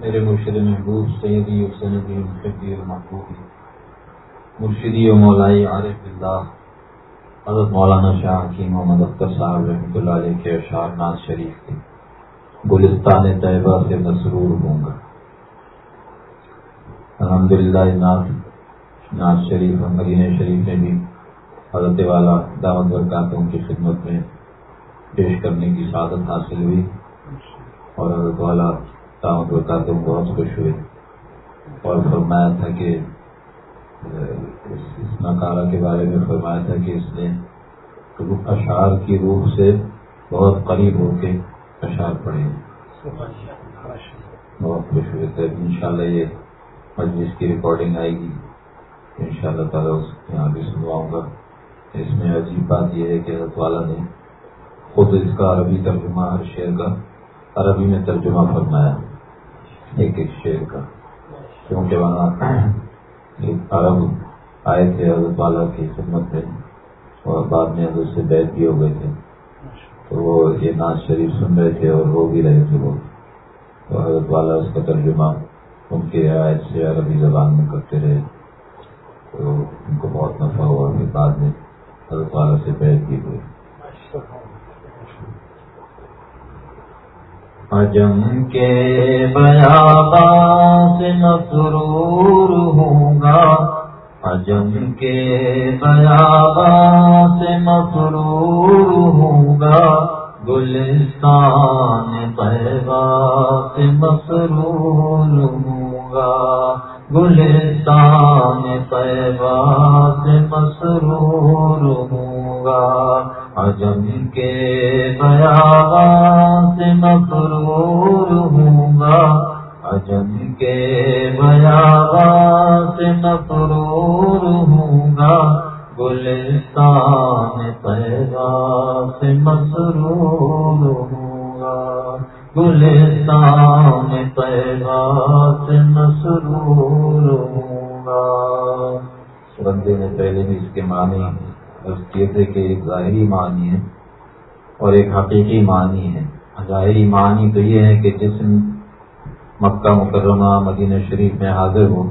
میرے مرشد محبوب سیدی و سندی محبی و محبوبی مرشدی و مولائی عارف اللہ حضرت مولانا شاہ کی محمد اختر صاحب رحمۃ اللہ علیہ کے اشعار ناز شریف کے گلستان طیبہ سے مسرور ہوں گا۔ الحمد للہ ناز ناز شریف، مدینہ شریف میں بھی حضرت والا دعوت برکاتوں کی خدمت میں پیش کرنے کی سعادت حاصل ہوئی اور حضرت والا دعوت برکاتوں بہت خوش ہوئے اور فرمایا تھا کہ اس ناکارہ کے بارے میں فرمایا تھا کہ اس نے اشعار کی روح سے بہت قریب ہو کے اشعار پڑھے بہت خوش ہوئے۔ تھے ان شاء اللہ یہ مجلس کی ریکارڈنگ آئے گی۔ ان شاء اللہ تعالیٰ یہاں بھی سنواؤں گا۔ اس میں عجیب بات یہ ہے کہ حضرت والا نے خود اس کا عربی ترجمہ ہر شعر کا عربی میں ترجمہ فرمایا۔ ایک ایک شعر کا۔ کیونکہ وہاں ایک عرب آئے تھے حضرت والا کی خدمت میں اور بعد میں حضرت سے بیت بھی ہو گئے تھے۔ تو وہ یہ ناز شریف سن رہے تھے اور رو بھی رہے تھے وہ۔ تو حضرت والا اس کا ترجمہ ان کے رعایت سے عربی زبان میں کرتے رہے۔ تو ان کو بہت نفع ہوا پھر بعد میں حضرت والا سے بیٹھ بھی ہوئی اجم کے بیابا سے مسرور ہوں گا اجم کے بیابا سے مسرور ہوں گا گلستان پیبا سے مسرور ہوں گا گلستان پیبا سے مسرور ایک ظاہری معنی ہے اور ایک حقیقی معنی ہے۔ ظاہری معنی تو یہ ہے کہ جسم مکہ مکرمہ مدینہ شریف میں حاضر ہو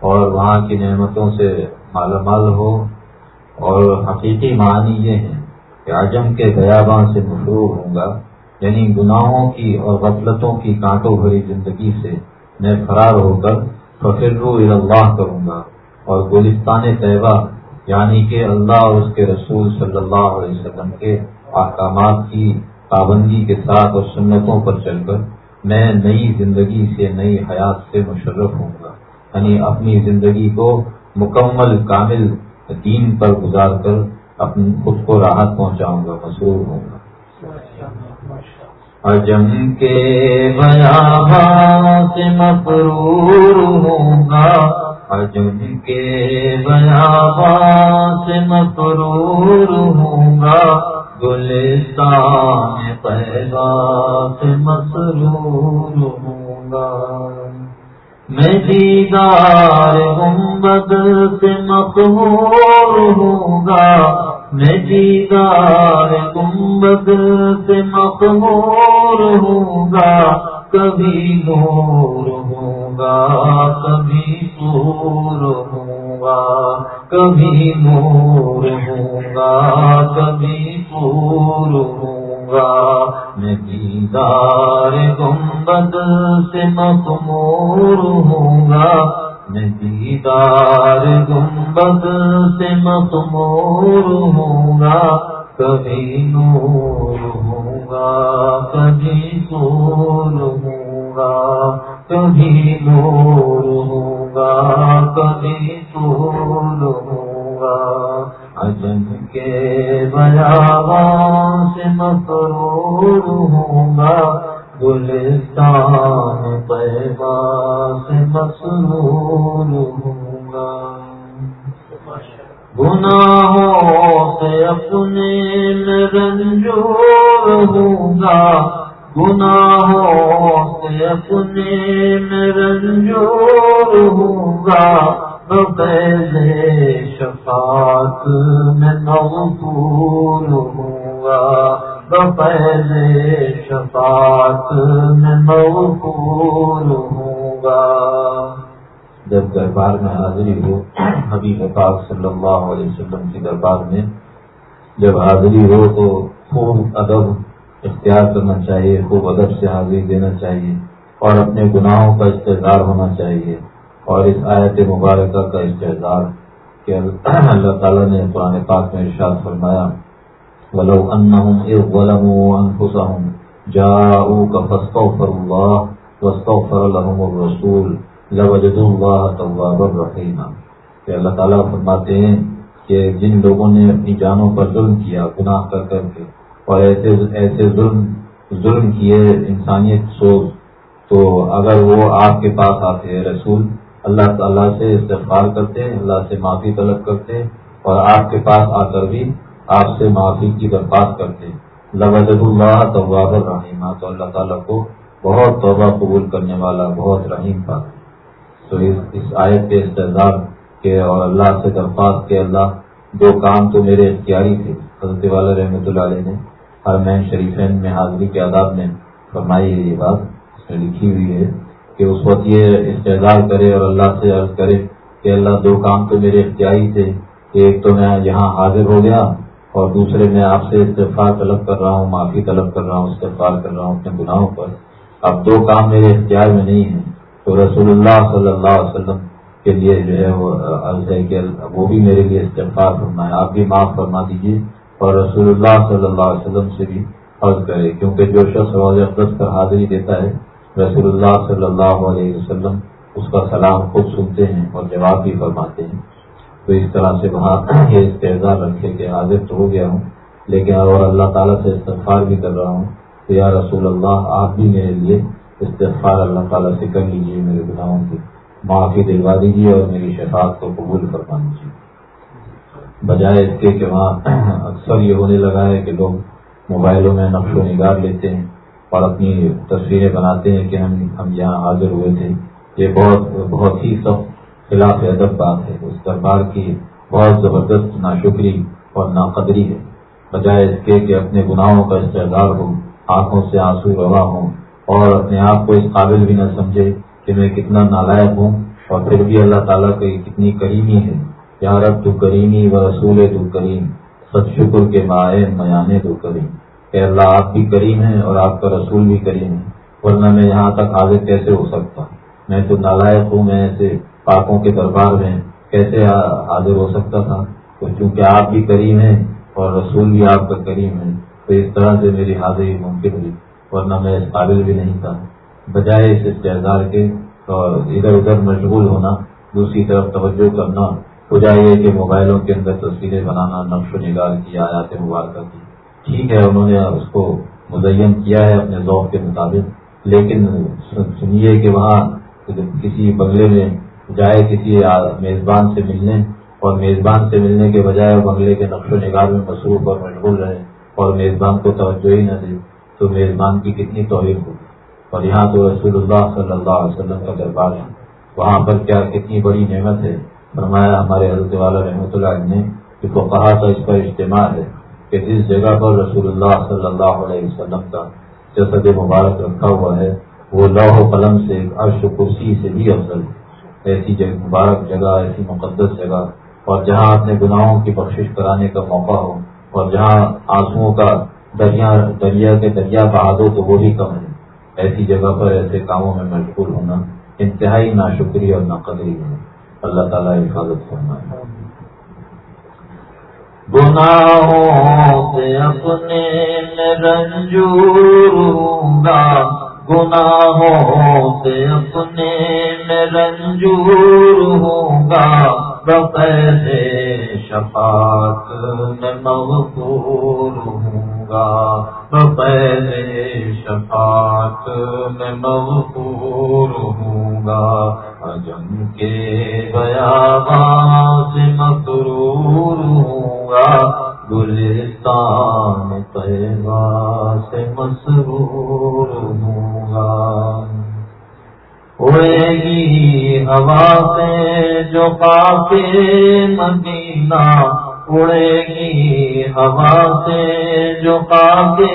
اور وہاں کی نعمتوں سے مالا مال ہو اور حقیقی معنی یہ ہے کہ اعظم کے بیاباں سے مشہور ہوں گا یعنی گناہوں کی اور غفلتوں کی کانٹوں بھری زندگی سے میں فرار ہو کر فخر اللہ کروں گا اور گلستان طیبہ یعنی کہ اللہ اور اس کے رسول صلی اللہ علیہ وسلم کے احکامات کی پابندی کے ساتھ اور سنتوں پر چل کر میں نئی زندگی سے نئی حیات سے مشرف ہوں گا۔ یعنی اپنی زندگی کو مکمل کامل دین پر گزار کر اپنی خود کو راحت پہنچاؤں گا، مصروف ہوں گا۔ اجم کے سے مفرور ہوں گا۔ اجم کے بیابا سے مسرور ہوں گا۔ گلستان پیدا سے مسرور ہوں گا۔ میں دیدار گنبد سے مقبول ہوں گا۔ میں دیدار گنبد سے مقبول ہوں گا۔ کبھی نور ہوں گا، کبھی سور ہوں گا، کبھی نور ہوں گا، کبھی سور ہوں گا۔ میں دیدار گنبد سے مخمور ہوں گا، میں دیدار گنبد سے مخمور ہوں گا۔ کبھی نور ہوں گا، کبھی سور ہوں گا۔ کبھی نور ہوں گا کبھی سور ہوں گا اجن کے بیابان سے مسرور ہوں گا۔ گلستان پیبا سے مسرور ہوں گا۔ گناہوں سے اپنے میں رنجور ہوں گا۔ گناہوں سے اپنے میں رنجور ہوں گا شفاعت میں مغفور ہوں گا بفیض شفاعت میں موقول ہوں گا جب دربار میں حاضری ہو، حبیب پاک صلی اللہ علیہ وسلم کی دربار میں جب حاضری ہو تو خوب ادب اختیار کرنا چاہیے، خوب ادب سے حاضری دینا چاہیے اور اپنے گناہوں کا استحصار ہونا چاہیے اور اس آیت مبارکہ کا استحصار کہ اللہ تعالیٰ نے قرآن پاک میں ارشاد فرمایا، ولو انہم اذ ظلموا انفسہم جاؤوک فاستغفر اللہ واستغفر لهم الرسول اللہ تواب الرحیم کہ اللہ تعالیٰ فرماتے ہیں کہ جن لوگوں نے اپنی جانوں پر ظلم کیا، گناہ کر کر کے اور ایسے ایسے ظلم ظلم کیے انسانیت سوز تو اگر وہ آپ کے پاس آتے ہیں رسول، اللہ تعالیٰ سے استغفار کرتے ہیں اللہ سے معافی طلب کرتے ہیں اور آپ کے پاس آ کر بھی آپ سے معافی کی درخواست کرتے۔ ہیں لبد اللہ طباب الرحیمہ تو اللہ تعالیٰ کو بہت توبہ قبول کرنے والا، بہت رحیم تھا۔ تو اس آیت کے استحصال کے اور اللہ سے درخواست کے اللہ، دو کام تو میرے اختیاری تھے۔ حضرت والا رحمۃ اللہ علیہ نے ہر مین شریفین میں حاضری کے آداب میں فرمائی ہے یہ بات اس میں لکھی ہوئی ہے کہ اس وقت یہ استعداد کرے اور اللہ سے عرض کرے کہ اللہ دو کام تو میرے اختیاری تھے کہ ایک تو میں یہاں حاضر ہو گیا اور دوسرے میں آپ سے استفار طلب کر رہا ہوں، معافی طلب کر رہا ہوں استفار کر رہا ہوں اپنے گناہوں پر۔ اب دو کام میرے اختیار میں نہیں ہیں۔ تو رسول اللہ صلی اللہ علیہ وسلم کے لیے جو ہے وہ عرض ہے کہ وہ بھی میرے لیے استفار فرمائے، آپ بھی معاف فرما دیجیے اور رسول اللہ صلی اللہ علیہ وسلم سے بھی عرض کرے، کیونکہ جو شخص اقدس پر حاضری دیتا ہے، رسول اللہ صلی اللہ علیہ وسلم اس کا سلام خود سنتے ہیں اور جواب بھی فرماتے ہیں۔ تو اس طرح سے وہاں یہ استحصال رکھے کہ حاضر تو ہو گیا ہوں، لیکن اور اللہ تعالیٰ سے استغفار بھی کر رہا ہوں تو یا رسول اللہ، آپ بھی میرے لیے استغفار اللہ تعالیٰ سے کر لیجیے میرے گناہوں کی، معافی دلوا دیجیے اور میری شفاعت کو قبول فرما دیجیے بجائے اس کے کہ وہاں اکثر یہ ہونے لگا ہے کہ لوگ موبائلوں میں نقش و نگار لیتے ہیں اور اپنی تصویریں بناتے ہیں کہ ہم ہم یہاں حاضر ہوئے تھے۔ یہ بہت بہت ہی سب خلاف ادب بات ہے۔ اس دربار کی بہت زبردست ناشکری اور ناقدری ہے۔ بجائے اس کے کہ اپنے گناہوں کا استعدار ہو آنکھوں سے آنسو روا ہوں اور اپنے آپ کو اس قابل بھی نہ سمجھے کہ میں کتنا نالائق ہوں اور پھر بھی اللہ تعالیٰ کی کتنی کریمی ہے۔ یار اب تو کریمی و رسول تو کریم، سب شکر کے مائع میانے تو کریم۔ کہ اللہ، آپ بھی کریم ہیں اور آپ کا رسول بھی کریم ہے، ورنہ میں یہاں تک حاضر کیسے ہو سکتا میں تو نالائق ہوں، میں ایسے پاکوں کے دربار میں کیسے حاضر ہو سکتا تھا؟ تو چونکہ آپ بھی کریم ہیں اور رسول بھی آپ کا کریم ہے، تو اس طرح سے میری حاضری ممکن ہوئی، ورنہ میں اس قابل بھی نہیں تھا۔ بجائے اس استحدار کے اور ادھر ادھر مشغول ہونا، دوسری طرف توجہ کرنا ہو جائے کہ موبائلوں کے اندر تصویریں بنانا، نقش و نگار کی، آیات مبارکہ کی۔ ٹھیک ہے، انہوں نے اس کو مزین کیا ہے اپنے ذوق کے مطابق، لیکن سنیے کہ وہاں کسی بنگلے میں جائے کسی میزبان سے ملنے اور میزبان سے ملنے کے بجائے بنگلے کے نقش و نگار میں مصروف اور مشغول رہے اور میزبان کو توجہ ہی نہ دے، تو میزبان کی کتنی توہین ہوگی؟ اور یہاں تو رسول اللہ صلی اللہ علیہ وسلم کا دربار ہے۔ وہاں پر کیا کتنی بڑی نعمت ہے؟ فرمایا، ہمارے حضرت والا رحمۃ اللہ نے کہ وہ کہا تھا اس کا اجتماع ہے کہ جس جگہ پر رسول اللہ صلی اللہ علیہ وسلم کا جسد مبارک رکھا ہوا ہے، وہ لوہ و قلم سے عرش و کرسی سے بھی افضل ہے۔ ایسی مبارک جگہ، ایسی مقدس جگہ، اور جہاں اپنے گناہوں کی بخشش کرانے کا موقع ہو، اور جہاں آنسوؤں کا دریا دریا کے دریا بہا دو تو وہ بھی کم ہے۔ ایسی جگہ پر ایسے کاموں میں مشغول ہونا انتہائی ناشکری اور ناقدری ہے۔ اللہ تعالیٰ حفاظت کرنا گناہوں سے اپنے میں رنجور ہوں گا گناہوں سے اپنے میں رنجور ہوں گا بپیسے شفاعت میں مغفور ہوں گا بپیسے شفاعت میں مغفور ہوں گا اجم کے بیابان سے مسرور ہوں گلستان طیبہ سے مسرور ہوں گا۔ اڑے گی ہوا سے جو پاپے مدینہ۔ اڑے گی ہوا سے جو کے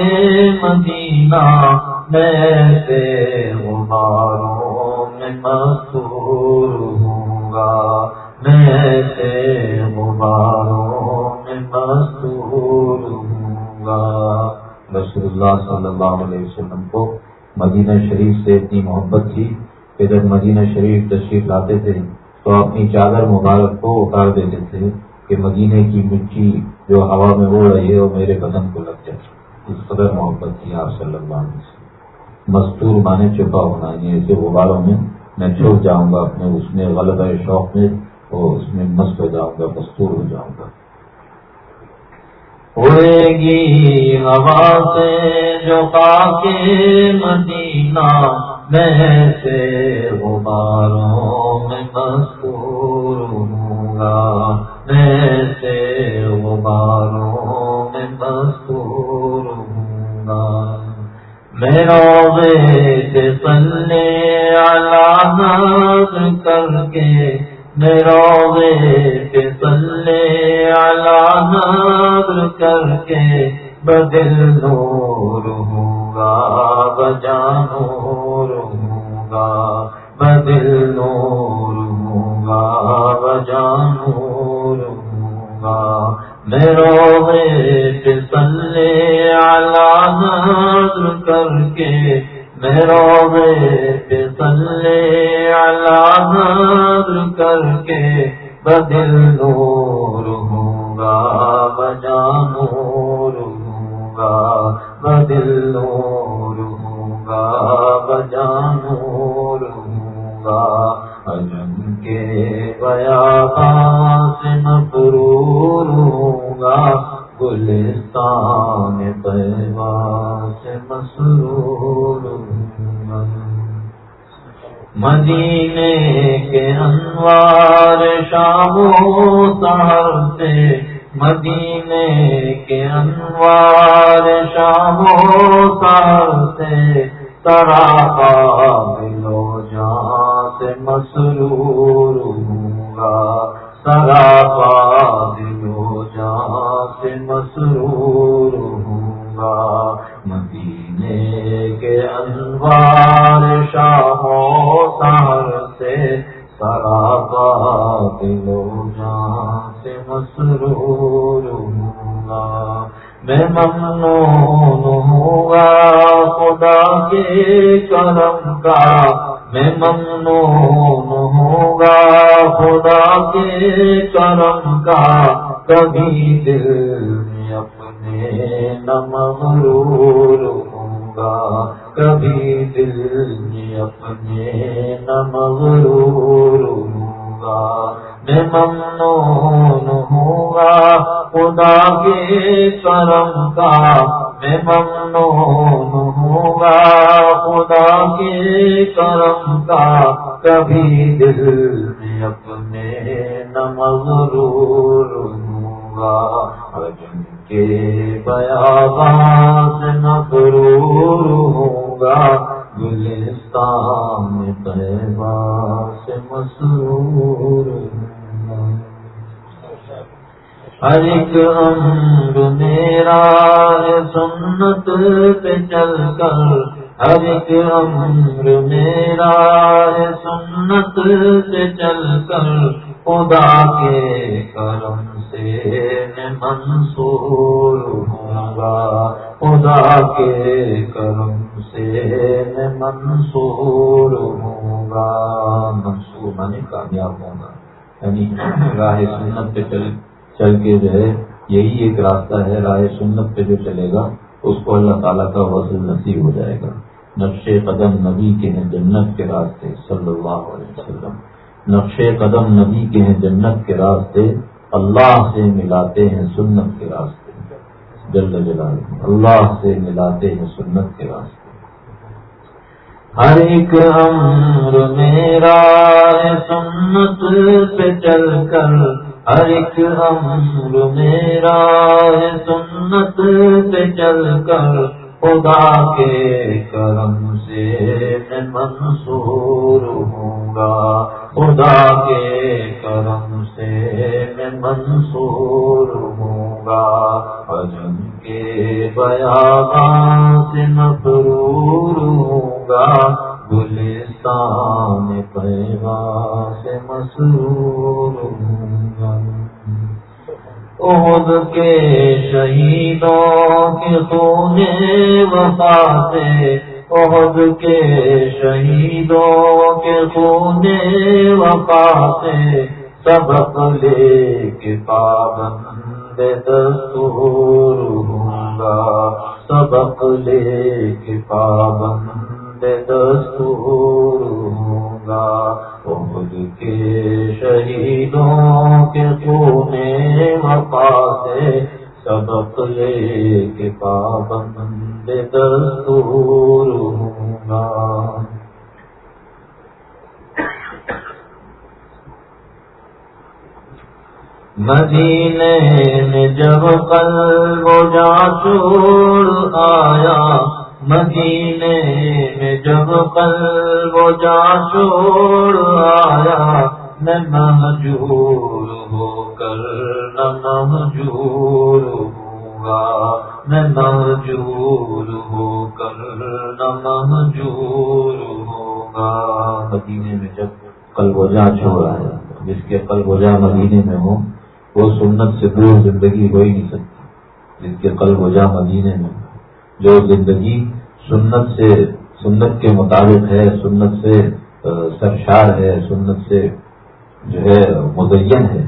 مدینہ۔ میں سے غباروں میں مستور ہوں گا۔ میں سے غباروں میں مستور گا۔ رسول اللہ صلی اللہ علیہ وسلم کو مدینہ شریف سے اتنی محبت تھی کہ جب مدینہ شریف تشریف لاتے تھے تو اپنی چادر مبارک کو اتار دیتے تھے کہ مدینے کی مٹی جو ہوا میں اڑ رہی ہے وہ میرے بدن کو لگ جائے۔ اس قدر محبت تھی آپ صلی اللہ علیہ وسلم۔ مستور مانے چھپا ہونا یہ ایسے غباروں میں میں چھوٹ جاؤں گا اپنے اس میں غلط شوق میں اور اس میں مست ہو جاؤں گا مستور ہو جاؤں گا۔ اڑے گی ہوا سے جو کے مدینہ میں سے غباروں میں مستور میں روزے سے کر کے بدل کے بیا سے مفرور ہوں گا گلستان پیوا سے مسرور ہوں گا مدینے کے انوار شام سہر سے، مدینے کے انوار شام سہر سے، ترا دلو جان سے مسرور سراپا دلو جان سے مسرور ہوں گا۔ مدینے کے انوار شاہوں سہر سے سراپا دلو جان سے مسرور ہوں گا۔ میں ممنون ہوں گا خدا کے کرم کا۔ میں ممنون خدا کے کرم کا کبھی دل میں اپنے مغرور ہوں گا۔ کبھی دل میں اپنے مغرور ہوں گا۔ میں ممنون ہوں گا خدا کے کرم کا۔ میں ممنون ہوں گا خدا کے کرم کا۔ کبھی دل میں اپنے مغرور ہوں گا اجن کے بیابان سے مغرور ہوں گا گلستان پیبا سے مسرور ہر ایک امر میرا سنت پہ چل کر۔ ہر ایک امر میرا سنت پہ چل کر خدا کے کرم سے میں منصور ہوں گا۔ خدا کے کرم سے میں منصور ہوں گا۔ منصور میں کامیاب ہوں گا یعنی راہ سنت پہ چل چل کے جو ہے، یہی ایک راستہ ہے، راہ سنت پہ جو چلے گا۔ اس کو اللہ تعالیٰ کا وزن نصیب ہو جائے گا۔ نقش قدم نبی کے ہیں جنت کے راستے، صلی اللہ علیہ وسلم۔ نقش قدم نبی کے ہیں جنت کے راستے، اللہ سے ملاتے ہیں سنت کے راستے۔ جل جلال اللہ سے ملاتے ہیں سنت کے راستے۔ ہر ایک امر میرا سنت پہ چل کر۔ ہر ایک امر میرا سنت پہ چل کر خدا کے کرم سے میں منصور ہوں گا۔ خدا کے کرم سے میں منصور ہوں گا۔ بجن کے بیابان سے کے شہیدوں کے سونے وفا سے عہد کے شہیدوں کے سونے وفا سے سبق لے کے پابند دستور ہوں گا۔ سبق لے کے پابند دستور ہوں گا۔ عہد کے شہیدوں کے سونے وفا سے سبق لے کے پابند دستور ہوں گا۔ مدینے میں جب قلب و جا چوڑ آیا مدینے میں جب قلب و جا چوڑ آیا، میں محجور ہو کر نہ محجور ہوں گا میں محجور ہو کر نہ محجور ہوگا مدینے میں جب قلب و جا چھوڑ آیا، جس کے قلب و جا مدینے میں ہو وہ سنت سے دور زندگی ہو ہی نہیں سکتی۔ جس کے قلب و جا مدینے میں جو زندگی سنت سے، سنت کے مطابق ہے، سنت سے سرشار ہے، سنت سے جو ہے مزین ہے،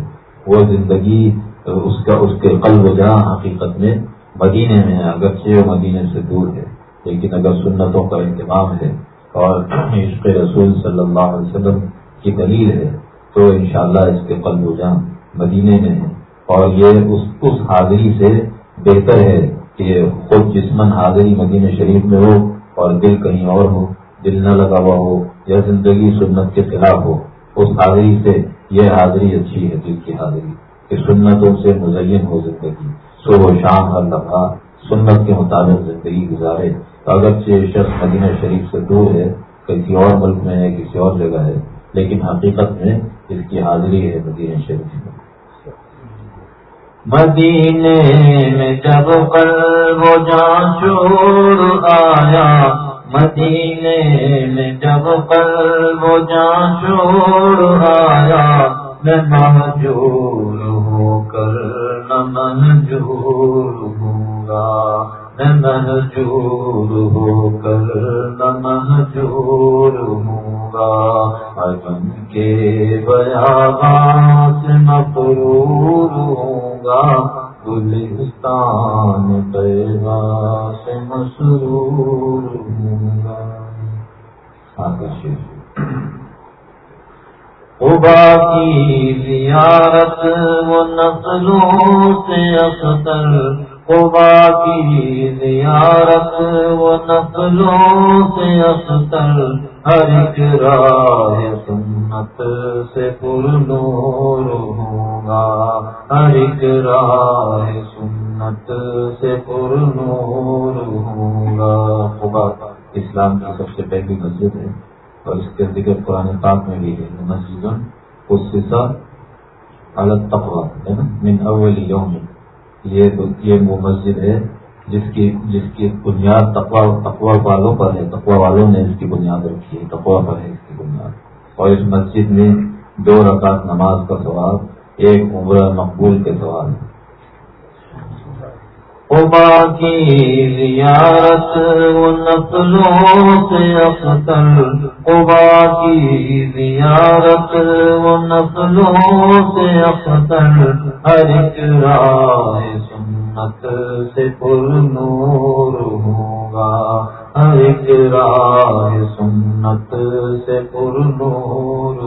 وہ زندگی اس کا، اس کے قلب و جا حقیقت میں مدینے میں ہے، اگرچہ وہ مدینے سے دور ہے، لیکن اگر سنتوں کا اہتمام ہے اور عشق رسول صلی اللہ علیہ وسلم کی دلیل ہے، تو انشاءاللہ اس کے قلب و جان مدینے میں ہے۔ اور یہ اس اس حاضری سے بہتر ہے۔ کہ خود جسمن حاضری مدینہ شریف میں ہو اور دل کہیں اور ہو، دل نہ لگا ہوا ہو یا زندگی سنت کے خلاف ہو، اس حاضری سے یہ حاضری اچھی ہے، دل کی حاضری، کہ سنتوں سے مزین ہو زندگی، صبح و شام ہر دفعہ سنت کے مطابق زندگی گزارے۔ اگرچہ شخص مدینہ شریف سے دور ہے، کسی اور ملک میں ہے، کسی اور جگہ ہے، لیکن حقیقت میں اس کی حاضری ہے مدینہ شریف میں۔ مدینے میں جب قلب و جان چور آیا، مدینے میں جب قلب و جان چور آیا، میں محجور ہو کر نہ محجور ہوں گا، میں محجور ہو کر نہ محجور ہوں گا۔ اجن کے بیابان سے مفرور ہوں گا، گلستان پیغا سے مسرور ہوں گا ابا کی زیارت وہ نسلوں سے اختر ابا کی زیارت وہ نسلوں سے اختر ہر ایک راہ سنت سے پر نور ہوں۔ ہوگا۔ ہر ایک راہ سنت سے پر نور ہوگا۔ ابا اسلام کی سب سے پہلی مسجد ہے اور اس کے ذکر قرآن پاک میں بھی ہے۔ مسجد الگ تقوا ہے نا؟ من اول یوم۔ یہ یہ وہ مسجد ہے جس کی جس کی بنیاد تقوا تقوا والوں پر ہے۔ تقوا والوں نے اس کی بنیاد رکھی ہے۔ تقوا پر ہے اس کی بنیاد۔ اور اس مسجد میں دو رکعت نماز کا ثواب ایک عمرہ مقبول کے ثواب ہے ابا کی زیارت وہ نسلوں سے اختر ابا کی زیارت وہ نسلوں سے اختر ہر ایک راہ سنت سے پر نور ہوگا۔ ہر ایک راہ سنت سے پر نور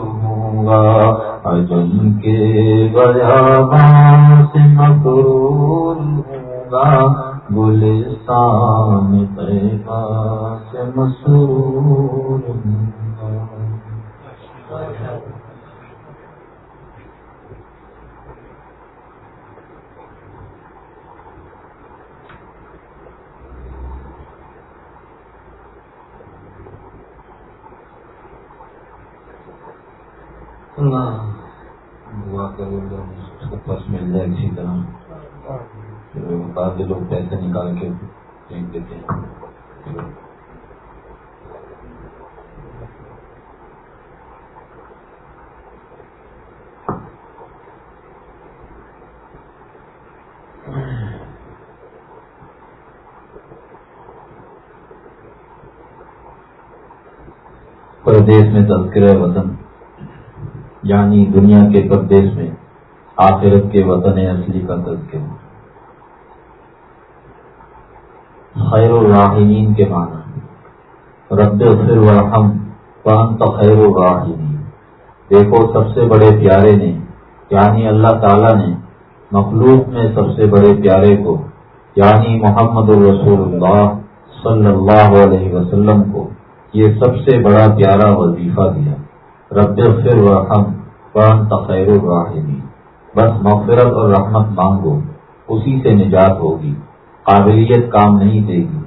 جاؤں گا۔ اجم کے بیابان سے مقرول ہوں گا۔ گلستان پیغا سے مسرور دعا کرو اس کو پرس مل جائے اسی طرح۔ بعض لوگ پیسے نکال کے پھینک دیتے ہیں۔ پردیش میں تذکرہ وطن۔ یعنی دنیا کے پردیش میں، آخرت کے وطن اصلی کا تذکرہ خیر الراحمین کے معنی۔ رب فر ورحم فان خیر الراحمین۔ دیکھو، سب سے بڑے پیارے نے یعنی اللہ تعالی نے مخلوق میں سب سے بڑے پیارے کو یعنی محمد الرسول اللہ صلی اللہ علیہ وسلم کو، یہ سب سے بڑا پیارا وظیفہ دیا۔ رب فر ورحم فان تخیر الراحمین بس مغفرت اور رحمت مانگو، اسی سے نجات ہوگی۔ قابلیت کام نہیں دے گی۔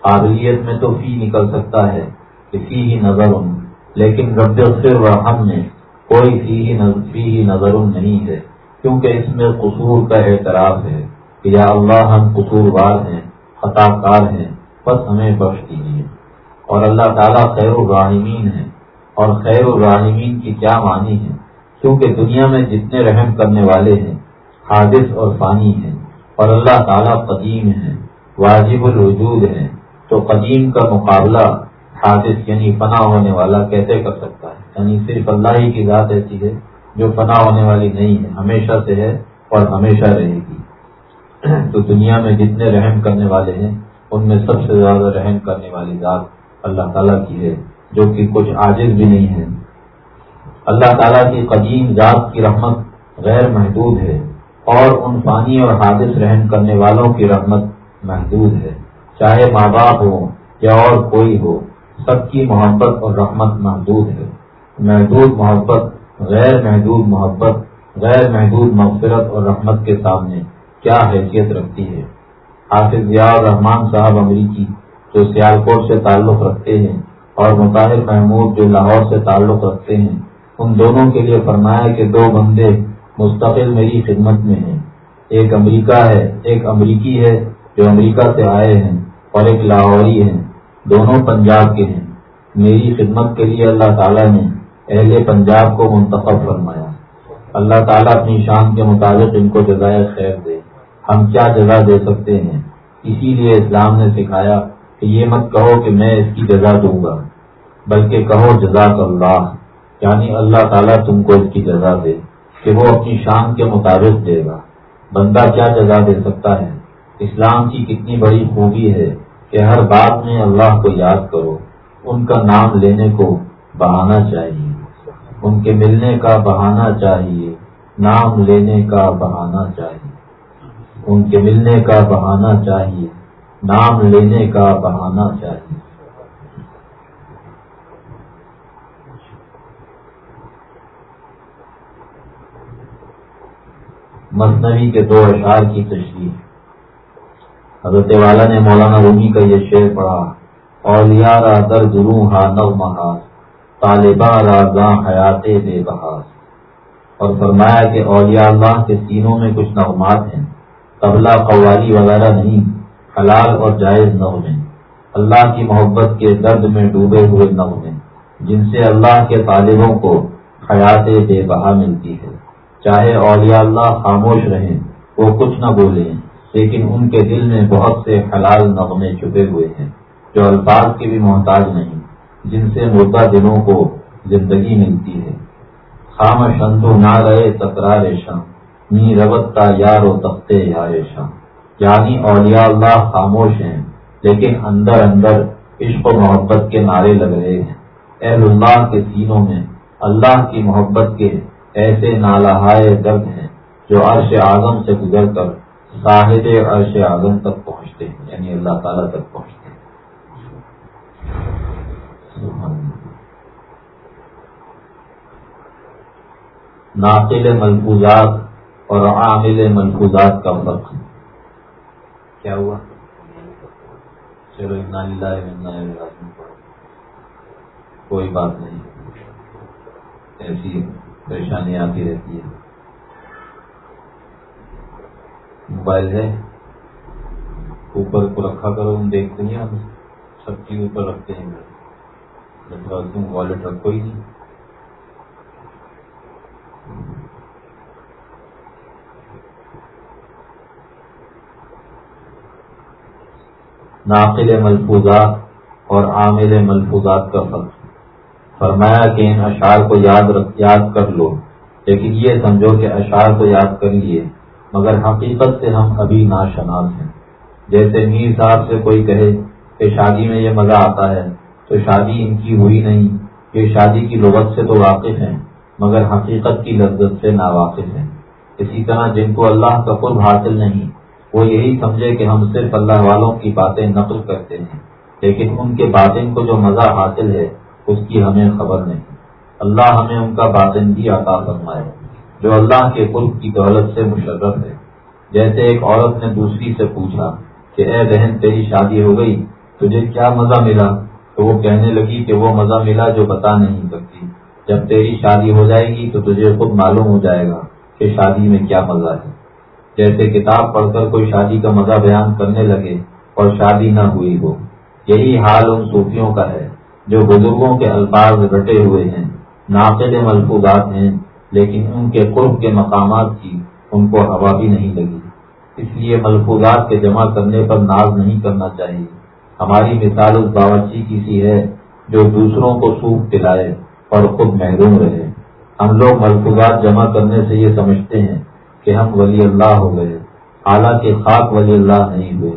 قابلیت میں تو فی نکل سکتا ہے کہ فی ہی نظر لیکن رب فر ورحم میں کوئی فی ہی نظر نہیں ہے، کیونکہ اس میں قصور کا اعتراف ہے کہ یا اللہ ہم قصوروار ہیں خطا کار ہیں، بس ہمیں بخش دیجیے۔ اور اللہ تعالیٰ خیر الراحمین ہے۔ اور خیر الراحمین کی کیا معنی ہے؟ کیونکہ دنیا میں جتنے رحم کرنے والے ہیں، حادث اور فانی ہیں، اور اللہ تعالیٰ قدیم ہے واجب الوجود ہے تو قدیم کا مقابلہ حادث یعنی فنا ہونے والا کیسے کر سکتا ہے؟ یعنی صرف اللہ ہی کی ذات ایسی ہے جو فنا ہونے والی نہیں ہے، ہمیشہ سے ہے اور ہمیشہ رہے گی۔ تو دنیا میں جتنے رحم کرنے والے ہیں، ان میں سب سے زیادہ رحم کرنے والی ذات اللہ تعالیٰ کی ہے، جو کہ کچھ عاجز بھی نہیں ہے۔ اللہ تعالیٰ کی قدیم ذات کی رحمت غیر محدود ہے اور ان پانی اور حادث رحم کرنے والوں کی رحمت محدود ہے۔ چاہے ماں باپ ہو یا اور کوئی ہو، سب کی محبت اور رحمت محدود ہے۔ محدود محبت غیر محدود محبت، غیر محدود مغفرت اور رحمت کے سامنے کیا حیثیت رکھتی ہے؟ حافظ ضیاء الرحمان صاحب امریکی جو سیالکوٹ سے تعلق رکھتے ہیں اور مطالب محمود جو لاہور سے تعلق رکھتے ہیں ان دونوں کے لیے فرمایا کہ دو بندے مستقل میری خدمت میں ہیں۔ ایک امریکہ ہے، ایک امریکی ہے جو امریکہ سے آئے ہیں اور ایک لاہوری ہیں۔ دونوں پنجاب کے ہیں۔ میری خدمت کے لیے اللہ تعالیٰ نے اہل پنجاب کو منتخب فرمایا۔ اللہ تعالیٰ اپنی شان کے مطابق ان کو جزائے خیر دے۔ ہم کیا جزا دے سکتے ہیں؟ اسی لیے اسلام نے سکھایا کہ یہ مت کہو کہ میں اس کی جزا دوں گا، بلکہ کہو جزاک اللہ۔ یعنی اللہ تعالیٰ تم کو اس کی جزا دے کہ وہ اپنی شان کے مطابق دے گا۔ بندہ کیا جزا دے سکتا ہے؟ اسلام کی کتنی بڑی خوبی ہے کہ ہر بات میں اللہ کو یاد کرو۔ ان کا نام لینے کو بہانا چاہیے۔ ان کے ملنے کا بہانہ چاہیے۔ نام لینے کا بہانہ چاہیے۔ ان کے ملنے کا بہانہ چاہیے۔ نام لینے کا بہانہ چاہیے۔ مصنوعی کے دو اشعار کی تشریح۔ حضرت والا نے مولانا رومی کا یہ شعر پڑھا اور لیا در درو ہا نو محاذ طالبہ راگاں حیات بے بحاس اور فرمایا کہ اولیاء اللہ کے سینوں میں کچھ نغمات ہیں قبلہ قوالی وغیرہ نہیں، حلال اور جائز نغمے اللہ کی محبت کے درد میں ڈوبے ہوئے نغمے جن سے اللہ کے طالبوں کو حیات بے بہا ملتی ہے۔ چاہے اولیاء اللہ خاموش رہیں، وہ کچھ نہ بولیں، لیکن ان کے دل میں بہت سے حلال نغمے چھپے ہوئے ہیں، جو الفاظ کے بھی محتاج نہیں، جن سے مردہ دلوں کو زندگی ملتی ہے۔ خام شندو نہ رہے تکرار شام، نی روتا یار و تختے یار شام۔ یعنی اولیاء اللہ خاموش ہیں، لیکن اندر اندر عشق و محبت کے نعرے لگ رہے ہیں۔ اہل اللہ کے سینوں میں اللہ کی محبت کے ایسے نالہائے درد ہیں جو عرش اعظم سے گزر کر صاحب عرش اعظم تک پہنچتے ہیں یعنی اللہ تعالیٰ تک پہنچتے ہیں۔ ناقل ملفوظات اور عامل ملفوظات کا فرق۔ کیا ہوا؟ چلو اتنا کوئی بات نہیں۔ ایسی پریشانی آتی رہتی ہے۔ موبائل ہے۔ اوپر کو رکھا کرو، ہم دیکھتے ہیں۔ ہم سب چیز اوپر رکھتے ہیں۔ تم والٹ رکھو ہی نہیں۔ ناقل ملفوظات اور عامل ملفوظات کا فرق۔ فرمایا کہ ان اشعار کو یاد یاد کر لو۔ لیکن یہ سمجھو کہ اشعار کو یاد کر لیے، مگر حقیقت سے ہم ابھی ناشناس ہیں۔ جیسے میر صاحب سے کوئی کہے کہ شادی میں یہ مزہ آتا ہے، تو شادی ان کی ہوئی نہیں۔ یہ شادی کی لغت سے تو واقف ہیں، مگر حقیقت کی لذت سے ناواقف ہیں۔ اسی طرح جن کو اللہ کا قرب حاصل نہیں، وہ یہی سمجھے کہ ہم صرف اللہ والوں کی باتیں نقل کرتے ہیں۔ لیکن ان کے باطن کو جو مزہ حاصل ہے اس کی ہمیں خبر نہیں۔ اللہ ہمیں ان کا باطن بھی عطا فرمائے، جو اللہ کے قرب کی دولت سے مشرف ہے۔ جیسے ایک عورت نے دوسری سے پوچھا کہ، اے بہن، تیری شادی ہو گئی، تجھے کیا مزہ ملا؟ تو وہ کہنے لگی کہ وہ مزہ ملا جو بتا نہیں سکتی۔ جب تیری شادی ہو جائے گی تو تجھے خود معلوم ہو جائے گا کہ شادی میں کیا مزہ ہے۔ جیسے کتاب پڑھ کر کوئی شادی کا مزہ بیان کرنے لگے اور شادی نہ ہوئی ہو۔ یہی حال ان صوفیوں کا ہے۔ جو بزرگوں کے الفاظ رٹے ہوئے ہیں، ناقد ملفوظات ہیں، لیکن ان کے قرب کے مقامات کی ان کو ہوا بھی نہیں لگی۔ اس لیے ملفوظات کے جمع کرنے پر ناز نہیں کرنا چاہیے۔ ہماری مثال اس باورچی کی سی ہے جو دوسروں کو سوکھ پلائے اور خود محروم رہے۔ ہم لوگ ملفوظات جمع کرنے سے یہ سمجھتے ہیں کہ ہم ولی اللہ ہو گئے۔ حالانکہ خاک ولی اللہ نہیں ہوئے۔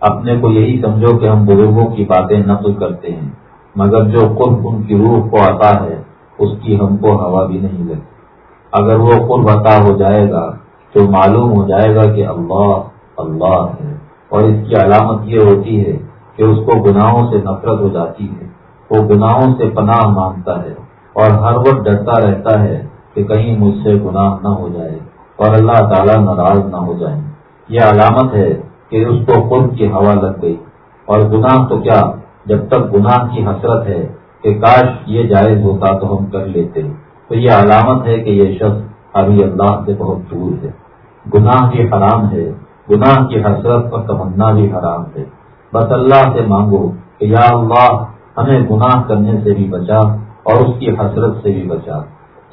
اپنے کو یہی سمجھو کہ ہم بزرگوں کی باتیں نقل کرتے ہیں۔ مگر جو قرب ان کی روح کو آتا ہے، اس کی ہم کو ہوا بھی نہیں لگتی اگر وہ قرب عطا ہو جائے گا، تو معلوم ہو جائے گا کہ اللہ اللہ ہے۔ اور اس کی علامت یہ ہوتی ہے کہ اس کو گناہوں سے نفرت ہو جاتی ہے۔ وہ گناہوں سے پناہ مانگتا ہے اور ہر وقت ڈرتا رہتا ہے کہ کہیں مجھ سے گناہ نہ ہو جائے اور اللہ تعالیٰ ناراض نہ ہو جائیں۔ یہ علامت ہے کہ اس کو خود کی ہوا لگ گئی۔ اور گناہ تو کیا؟ جب تک گناہ کی حسرت ہے کہ کاش یہ جائز ہوتا تو ہم کر لیتے۔ تو یہ علامت ہے کہ یہ شخص ابھی اللہ سے بہت دور ہے۔ گناہ بھی حرام ہے، گناہ کی حسرت اور تمنا بھی حرام ہے۔ بس اللہ سے مانگو کہ یا اللہ، ہمیں گناہ کرنے سے بھی بچا اور اس کی حسرت سے بھی بچا۔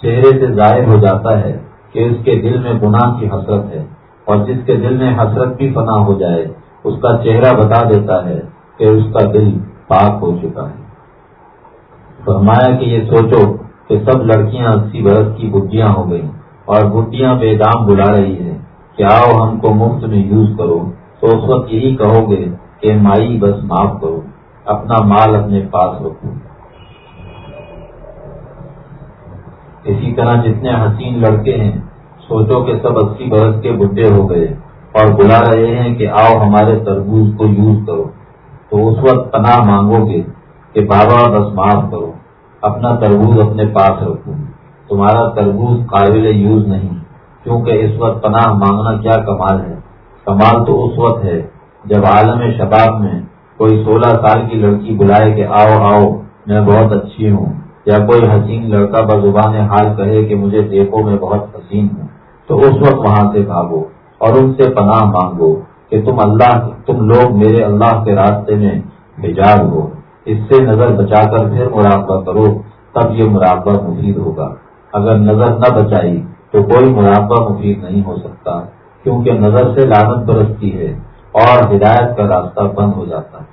چہرے سے ظاہر ہو جاتا ہے کہ اس کے دل میں گناہ کی حسرت ہے اور جس کے دل میں حسرت بھی فنا ہو جائے، اس کا چہرہ بتا دیتا ہے کہ اس کا دل پاک ہو چکا ہے۔ فرمایا کہ یہ سوچو کہ سب لڑکیاں اسی برس کی بڈیاں ہو گئیں اور بڈیاں بے دام بلا رہی ہیں۔ کہ آؤ ہم کو مفت میں یوز کرو۔ تو اس وقت یہی کہو گے کہ مائی بس معاف کرو۔ اپنا مال اپنے پاس رکھو۔ اسی طرح جتنے حسین لڑکے ہیں، سوچو کہ سب اسی برس کے بڈھے ہو گئے اور بلا رہے ہیں کہ آؤ ہمارے تربوز کو یوز کرو۔ تو اس وقت پناہ مانگو گے کہ بابا بس معاف کرو، اپنا تربوز اپنے پاس رکھو۔ تمہارا تربوز قابل یوز نہیں، کیونکہ اس وقت پناہ مانگنا کیا کمال ہے؟ کمال تو اس وقت ہے جب عالم شباب میں کوئی سولہ سال کی لڑکی بلائے کہ آؤ آؤ، میں بہت اچھی ہوں، یا کوئی حسین لڑکا بزبان حال کہے کہ مجھے دیکھو میں بہت حسین ہوں، تو اس وقت وہاں سے بھاگو اور ان سے پناہ مانگو۔ کہ تم اللہ تم لوگ میرے اللہ کے راستے میں بجاڑ ہو۔ اس سے نظر بچا کر پھر مراقبہ کرو، تب یہ مراقبہ مفید ہوگا۔ اگر نظر نہ بچائی تو کوئی مراقبہ مفید نہیں ہو سکتا، کیونکہ نظر سے لانت برستی ہے اور ہدایت کا راستہ بند ہو جاتا ہے۔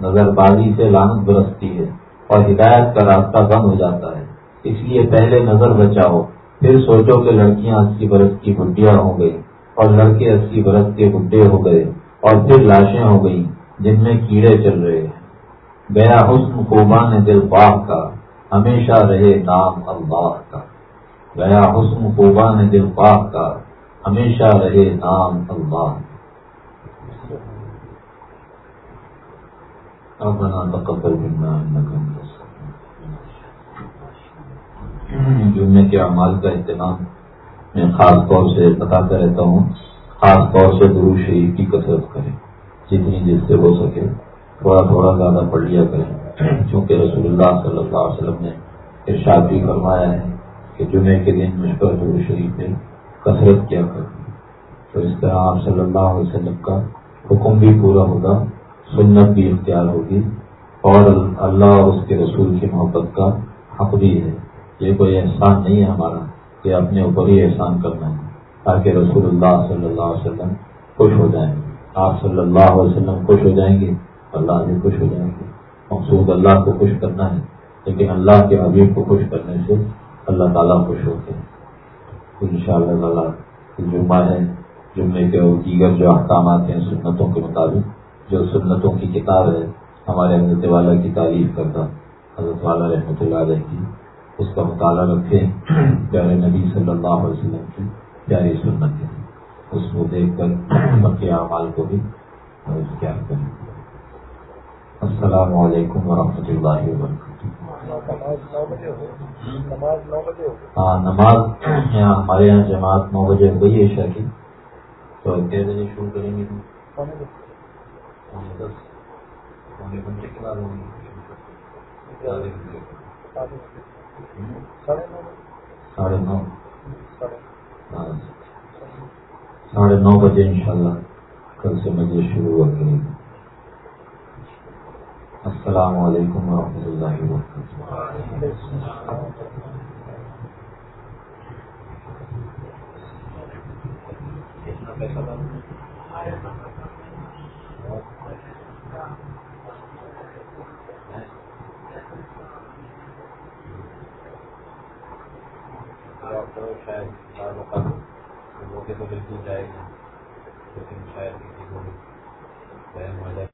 نظر بازی سے لانت برستی ہے اور ہدایت کا راستہ بند ہو جاتا ہے۔ اس لیے پہلے نظر بچاؤ، پھر سوچو کہ لڑکیاں اسی برس کی بڈیاں ہو گئی اور لڑکے اسی برس کے بڈے ہو گئے اور پھر لاشیں ہو گئی جن میں کیڑے چل رہے ہیں۔ گیا حسن خوبان دل باغ کا، ہمیشہ رہے نام اللہ کا۔ گیا حسن خوبان دل باغ کا، ہمیشہ رہے نام اللہ کا۔ جمعے کے اعمال کا اہتمام۔ میں خاص طور سے بتاتا رہتا ہوں، خاص طور سے گرو شریف کی کثرت کریں، جتنی جس سے ہو سکے تھوڑا تھوڑا زیادہ پڑھ لیا کریں۔ کیونکہ رسول اللہ صلی اللہ علیہ وسلم نے ارشاد بھی فرمایا ہے کہ جمعے کے دن مجھ پر دور شریف میں کثرت کیا کر تو اس طرح آپ صلی اللہ علیہ وسلم کا حکم بھی پورا ہوگا، سنت بھی اختیار ہوگی اور اللہ اور اس کے رسول کی محبت کا حق بھی ہے۔ یہ کوئی احسان نہیں ہے ہمارا۔ کہ اپنے اوپر ہی احسان کرنا ہے، تاکہ رسول اللہ صلی اللہ علیہ وسلم خوش ہو جائیں۔ آپ صلی اللہ علیہ وسلم خوش ہو جائیں گے، اللہ بھی خوش ہو جائیں گے۔ مقصود اللہ کو خوش کرنا ہے، لیکن اللہ کے حبیب کو خوش کرنے سے اللہ تعالیٰ خوش ہوتے ہیں۔ ان شاء اللہ تعالیٰ جمعہ ہے، جمعے کے اور دیگر جو احکامات ہیں سنتوں کے مطابق، جو سنتوں کی کتاب ہے، ہمارے حضرت والا کی تعریف کرتا حضرت والا رحمۃ اللہ علیہ کی۔ اس کا مطالعہ رکھیں پیارے نبی صلی اللہ علیہ وسلم کی پیاری سنت ہے اس کو دیکھ کر مکی اعمال کو بھی اختیار کریں السلام علیکم ورحمۃ اللہ وبرکاتہ۔ ہاں نماز یہاں ہمارے یہاں جماعت نو بجے ہو گئی ہے عشا کی۔ تو کتنے بجے شروع کریں گے؟ دس۔ پونے گھنٹے کے بعد ساڑھے نو۔ ہاں۔ ساڑھے نو بجے انشاءاللہ کل سے مجھے شروع ہوا کریں گے السلام علیکم ورحمۃ اللہ وبرکاتہ۔ شاید تو بالکل جائے گا لیکن شاید کسی کو